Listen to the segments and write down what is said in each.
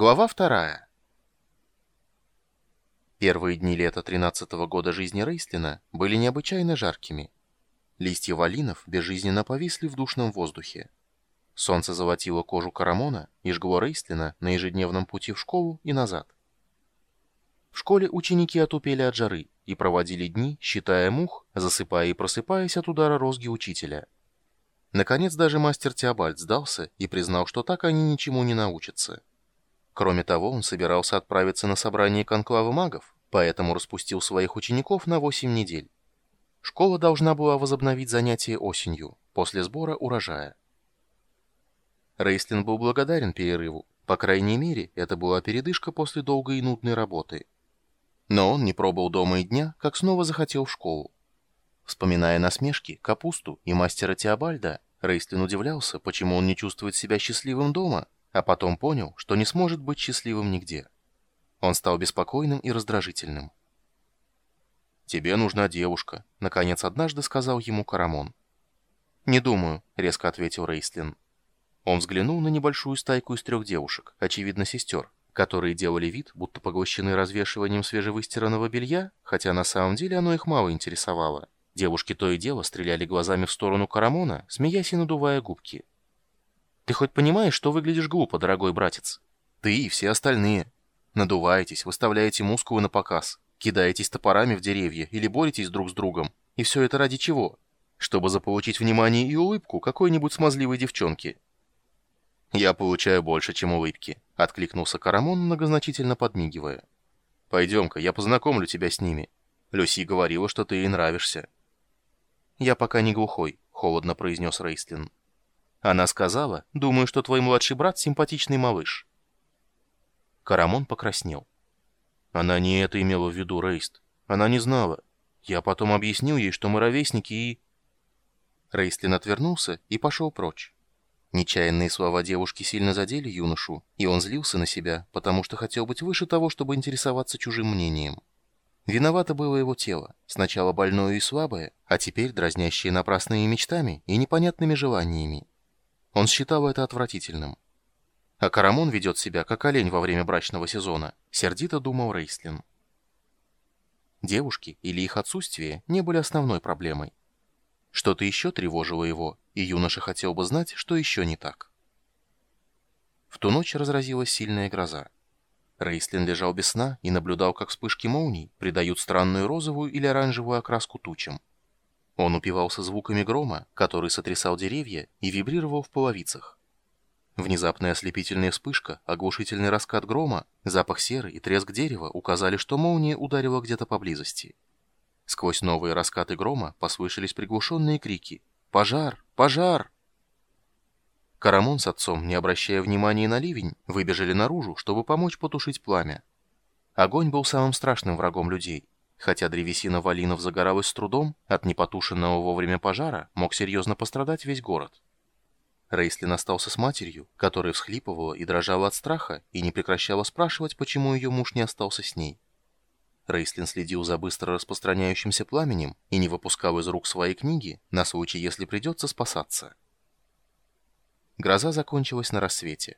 Глава вторая. Первые дни лета 13-го года жизни Рейстлина были необычайно жаркими. Листья валинов безжизненно повисли в душном воздухе. Солнце золотило кожу Карамона и жгло Рейстлина на ежедневном пути в школу и назад. В школе ученики отупели от жары и проводили дни, считая мух, засыпая и просыпаясь от удара розги учителя. Наконец даже мастер Теобальд сдался и признал, что так они ничему не научатся. Кроме того, он собирался отправиться на собрание конклава магов, поэтому распустил своих учеников на 8 недель. Школа должна была возобновить занятия осенью, после сбора урожая. Рейстлин был благодарен перерыву, по крайней мере, это была передышка после долгой и нудной работы. Но он не пробыл дома и дня, как снова захотел в школу. Вспоминая насмешки, капусту и мастера Теобальда, Рейстлин удивлялся, почему он не чувствует себя счастливым дома, а потом понял, что не сможет быть счастливым нигде. Он стал беспокойным и раздражительным. «Тебе нужна девушка», — наконец однажды сказал ему Карамон. «Не думаю», — резко ответил Рейслин. Он взглянул на небольшую стайку из трех девушек, очевидно, сестер, которые делали вид, будто поглощены развешиванием свежевыстиранного белья, хотя на самом деле оно их мало интересовало. Девушки то и дело стреляли глазами в сторону Карамона, смеясь и надувая губки. Ты хоть понимаешь, что выглядишь глупо, дорогой братец? Ты и все остальные. Надуваетесь, выставляете мускулы на показ, кидаетесь топорами в деревья или боретесь друг с другом. И все это ради чего? Чтобы заполучить внимание и улыбку какой-нибудь смазливой девчонки. «Я получаю больше, чем улыбки», — откликнулся Карамон, многозначительно подмигивая. «Пойдем-ка, я познакомлю тебя с ними. Люси говорила, что ты ей нравишься». «Я пока не глухой», — холодно произнес Рейстлин. Она сказала, думаю, что твой младший брат симпатичный малыш. Карамон покраснел. Она не это имела в виду, Рейст. Она не знала. Я потом объяснил ей, что мы ровесники и... Рейстлин отвернулся и пошел прочь. Нечаянные слова девушки сильно задели юношу, и он злился на себя, потому что хотел быть выше того, чтобы интересоваться чужим мнением. Виновато было его тело, сначала больное и слабое, а теперь дразнящее напрасными мечтами и непонятными желаниями. Он считал это отвратительным. А Карамон ведет себя, как олень во время брачного сезона, сердито думал Рейслин. Девушки или их отсутствие не были основной проблемой. Что-то еще тревожило его, и юноша хотел бы знать, что еще не так. В ту ночь разразилась сильная гроза. Рейслин лежал без сна и наблюдал, как вспышки молний придают странную розовую или оранжевую окраску тучам. Он упивался звуками грома, который сотрясал деревья и вибрировал в половицах. Внезапная ослепительная вспышка, оглушительный раскат грома, запах серы и треск дерева указали, что молния ударила где-то поблизости. Сквозь новые раскаты грома послышались приглушенные крики «Пожар! Пожар!». Карамон с отцом, не обращая внимания на ливень, выбежали наружу, чтобы помочь потушить пламя. Огонь был самым страшным врагом людей. Хотя древесина валинов загоралась с трудом, от непотушенного вовремя пожара мог серьезно пострадать весь город. Рейслин остался с матерью, которая всхлипывала и дрожала от страха и не прекращала спрашивать, почему ее муж не остался с ней. Рейслин следил за быстро распространяющимся пламенем и не выпускал из рук свои книги на случай, если придется спасаться. Гроза закончилась на рассвете.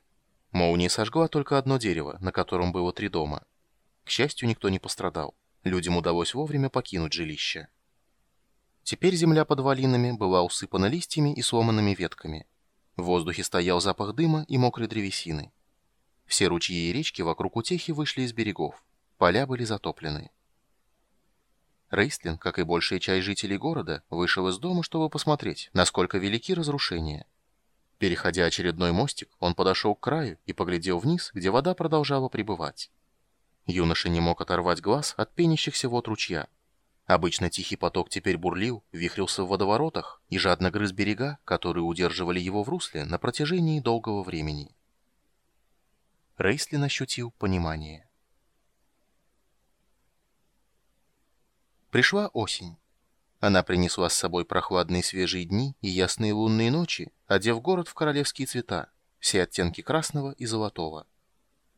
Молния сожгла только одно дерево, на котором было три дома. К счастью, никто не пострадал. Людям удалось вовремя покинуть жилище. Теперь земля под валинами была усыпана листьями и сломанными ветками. В воздухе стоял запах дыма и мокрой древесины. Все ручьи и речки вокруг утехи вышли из берегов. Поля были затоплены. Рейстлин, как и большая часть жителей города, вышел из дома, чтобы посмотреть, насколько велики разрушения. Переходя очередной мостик, он подошел к краю и поглядел вниз, где вода продолжала пребывать. Юноша не мог оторвать глаз от пенящихся вод ручья. Обычно тихий поток теперь бурлил, вихрился в водоворотах и жадно грыз берега, которые удерживали его в русле на протяжении долгого времени. Рейслин ощутил понимание. Пришла осень. Она принесла с собой прохладные свежие дни и ясные лунные ночи, одев город в королевские цвета, все оттенки красного и золотого.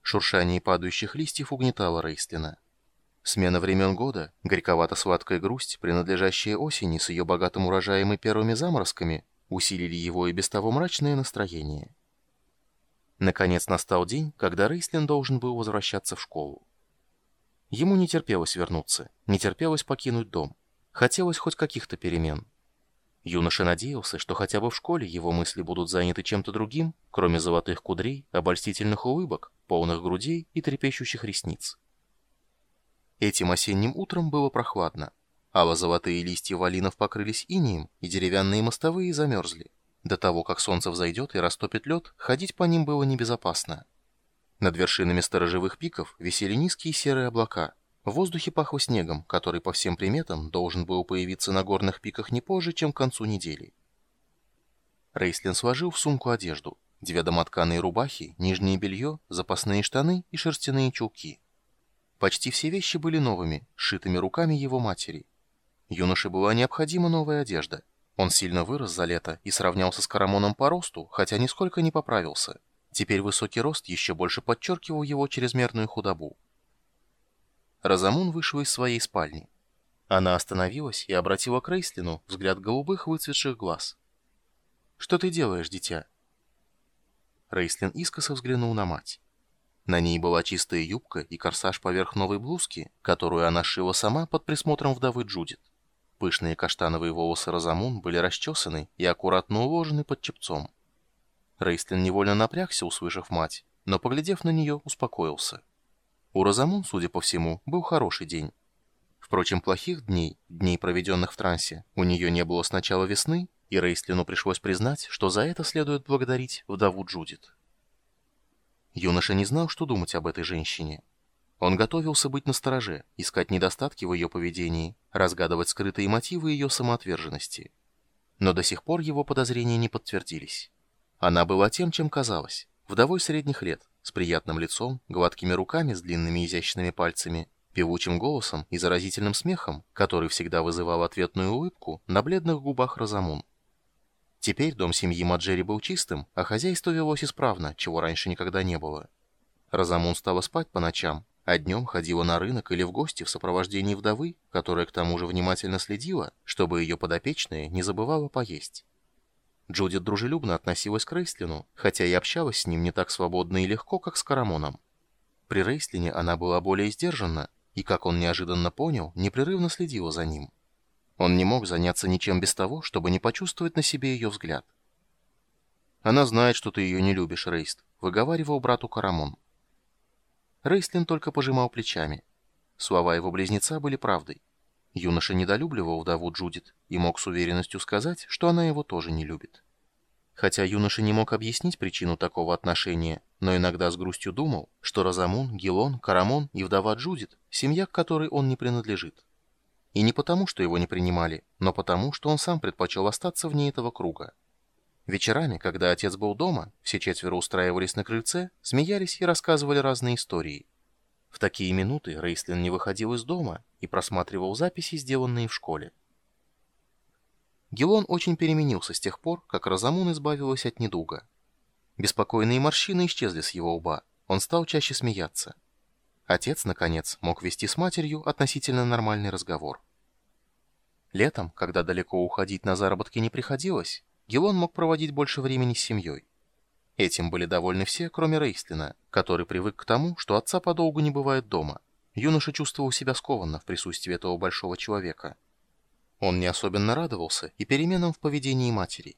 Шуршание падающих листьев угнетало Рейстлина. Смена времен года, горьковато-сладкая грусть, принадлежащая осени с ее богатым урожаем и первыми заморозками, усилили его и без того мрачное настроение. Наконец настал день, когда Рейслин должен был возвращаться в школу. Ему не терпелось вернуться, не терпелось покинуть дом. Хотелось хоть каких-то перемен. Юноша надеялся, что хотя бы в школе его мысли будут заняты чем-то другим, кроме золотых кудрей, обольстительных улыбок, полных грудей и трепещущих ресниц. Этим осенним утром было прохладно. Ало-золотые листья валинов покрылись инием, и деревянные мостовые замерзли. До того, как солнце взойдет и растопит лед, ходить по ним было небезопасно. Над вершинами сторожевых пиков висели низкие серые облака. В воздухе пахло снегом, который по всем приметам должен был появиться на горных пиках не позже, чем к концу недели. Рейслин сложил в сумку одежду. Две домотканые рубахи, нижнее белье, запасные штаны и шерстяные чулки. Почти все вещи были новыми, сшитыми руками его матери. Юноше была необходима новая одежда — он сильно вырос за лето и сравнялся с Карамоном по росту, хотя нисколько не поправился. Теперь высокий рост еще больше подчеркивал его чрезмерную худобу. Розамун вышел из своей спальни. Она остановилась и обратила к Рейслину взгляд голубых выцветших глаз. «Что ты делаешь, дитя?» Рейслин искоса взглянул на мать. На ней была чистая юбка и корсаж поверх новой блузки, которую она шила сама под присмотром вдовы Джудит. Пышные каштановые волосы Розамун были расчесаны и аккуратно уложены под чепцом. Рейстлин невольно напрягся, услышав мать, но, поглядев на нее, успокоился. У Розамун, судя по всему, был хороший день. Впрочем, плохих дней, дней, проведенных в трансе, у нее не было с начала весны, и Рейстлину пришлось признать, что за это следует благодарить вдову Джудит. Юноша не знал, что думать об этой женщине. Он готовился быть настороже, искать недостатки в ее поведении, разгадывать скрытые мотивы ее самоотверженности. Но до сих пор его подозрения не подтвердились. Она была тем, чем казалась, вдовой средних лет, с приятным лицом, гладкими руками с длинными изящными пальцами, певучим голосом и заразительным смехом, который всегда вызывал ответную улыбку на бледных губах Розамун. Теперь дом семьи Маджери был чистым, а хозяйство велось исправно, чего раньше никогда не было. Розамун стала спать по ночам, а днем ходила на рынок или в гости в сопровождении вдовы, которая к тому же внимательно следила, чтобы ее подопечная не забывала поесть. Джудит дружелюбно относилась к Рейслину, хотя и общалась с ним не так свободно и легко, как с Карамоном. При Рейслине она была более сдержанна, и, как он неожиданно понял, непрерывно следила за ним. Он не мог заняться ничем без того, чтобы не почувствовать на себе ее взгляд. «Она знает, что ты ее не любишь, Рейст», — выговаривал брату Карамон. Рейслин только пожимал плечами. Слова его близнеца были правдой. Юноша недолюбливал вдову Джудит и мог с уверенностью сказать, что она его тоже не любит. Хотя юноша не мог объяснить причину такого отношения, но иногда с грустью думал, что Розамун, Гелон, Карамон и вдова Джудит – семья, к которой он не принадлежит. И не потому, что его не принимали, но потому, что он сам предпочел остаться вне этого круга. Вечерами, когда отец был дома, все четверо устраивались на крыльце, смеялись и рассказывали разные истории. В такие минуты Рейслин не выходил из дома и просматривал записи, сделанные в школе. Гелон очень переменился с тех пор, как Розамун избавилась от недуга. Беспокойные морщины исчезли с его лба, он стал чаще смеяться. Отец, наконец, мог вести с матерью относительно нормальный разговор. Летом, когда далеко уходить на заработки не приходилось, Гелон мог проводить больше времени с семьей. Этим были довольны все, кроме Рейслина, который привык к тому, что отца подолгу не бывает дома. Юноша чувствовал себя скованно в присутствии этого большого человека. Он не особенно радовался и переменам в поведении матери.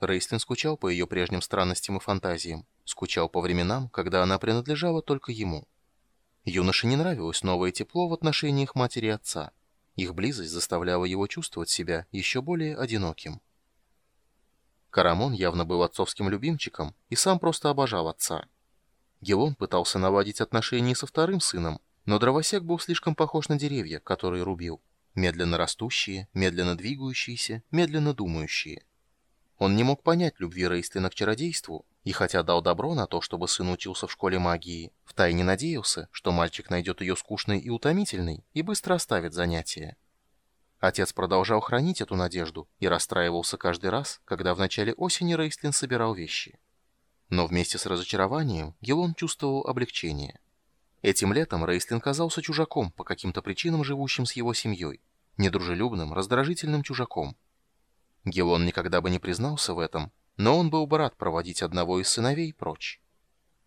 Рейслин скучал по ее прежним странностям и фантазиям, скучал по временам, когда она принадлежала только ему. Юноше не нравилось новое тепло в отношениях матери и отца. Их близость заставляла его чувствовать себя еще более одиноким. Карамон явно был отцовским любимчиком и сам просто обожал отца. Гелон пытался наладить отношения со вторым сыном, но дровосек был слишком похож на деревья, которые рубил. Медленно растущие, медленно двигающиеся, медленно думающие. Он не мог понять любви Рейстлина к чародейству, и хотя дал добро на то, чтобы сын учился в школе магии, втайне надеялся, что мальчик найдет ее скучной и утомительной и быстро оставит занятия. Отец продолжал хранить эту надежду и расстраивался каждый раз, когда в начале осени Рейстлин собирал вещи. Но вместе с разочарованием Гелон чувствовал облегчение. Этим летом Рейстлин казался чужаком по каким-то причинам, живущим с его семьей, недружелюбным, раздражительным чужаком. Гелон никогда бы не признался в этом, но он был бы рад проводить одного из сыновей прочь.